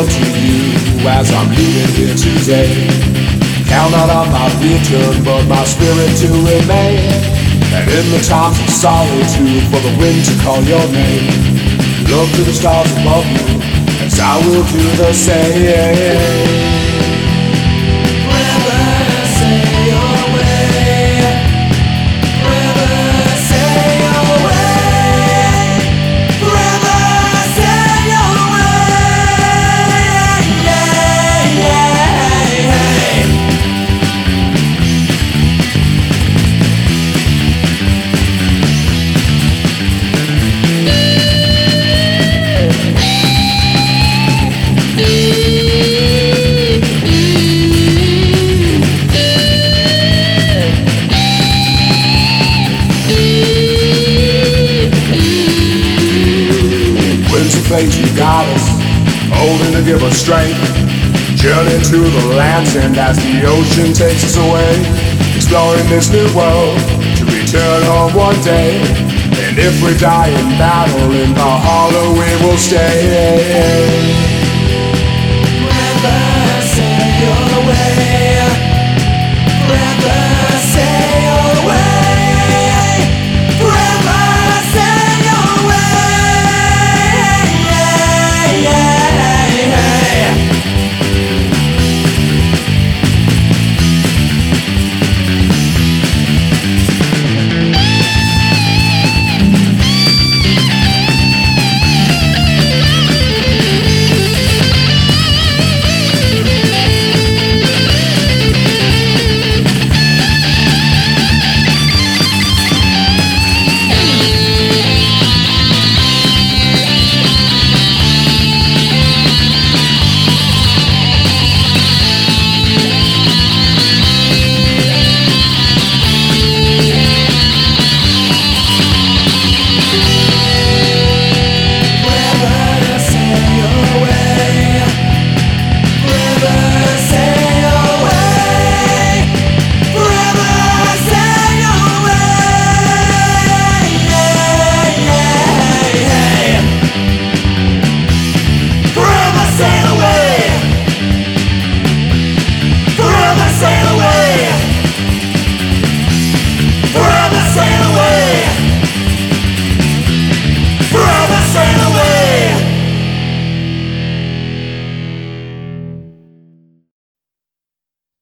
love to you as I'm leaving here today. Count not on my return, but my spirit to remain. And in the times of solitude, for the wind to call your name. Look to the stars above you, as I will do the same. Fate you got us, holding to give us strength. Journey to the land's end as the ocean takes us away. Exploring this new world to return home one day. And if we die in battle, in the hollow we will stay.